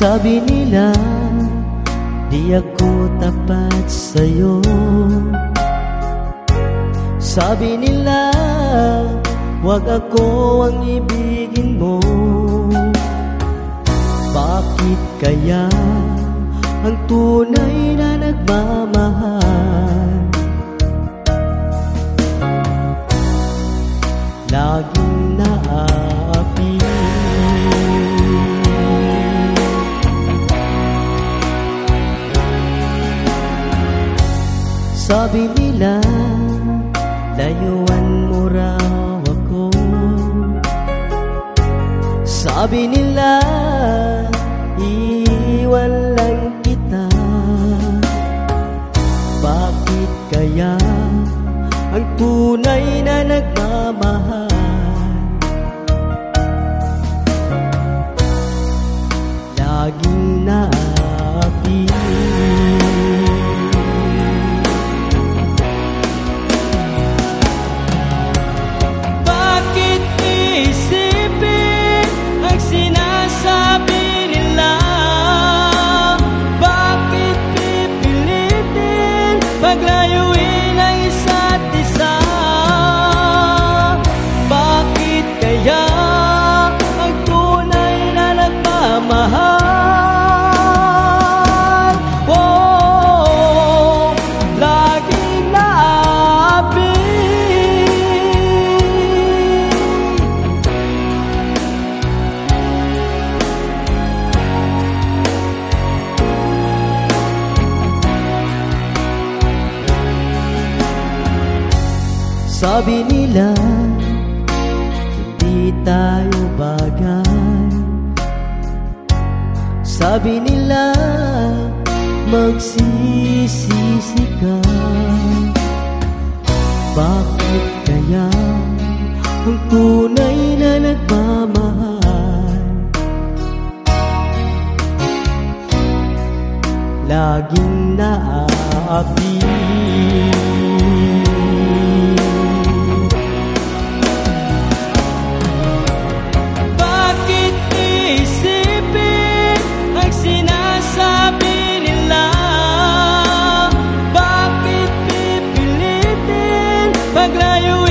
Sabi nila Di ako tapat sa'yo. Sabi nila Huwag ako ang ibigin mo. Bakit kaya Ang tunay na nagmamahal Sabi nila Layuan mo raw ako. Sabi nila Iiwan lang kita. Bakit kaya Ang tunay na Maglayo Sabi nila Hindi tayo bagay. Sabi nila Magsisisi ka. Bakit kaya Ang tunay na nagmamahal? Laging naaapi Maglayo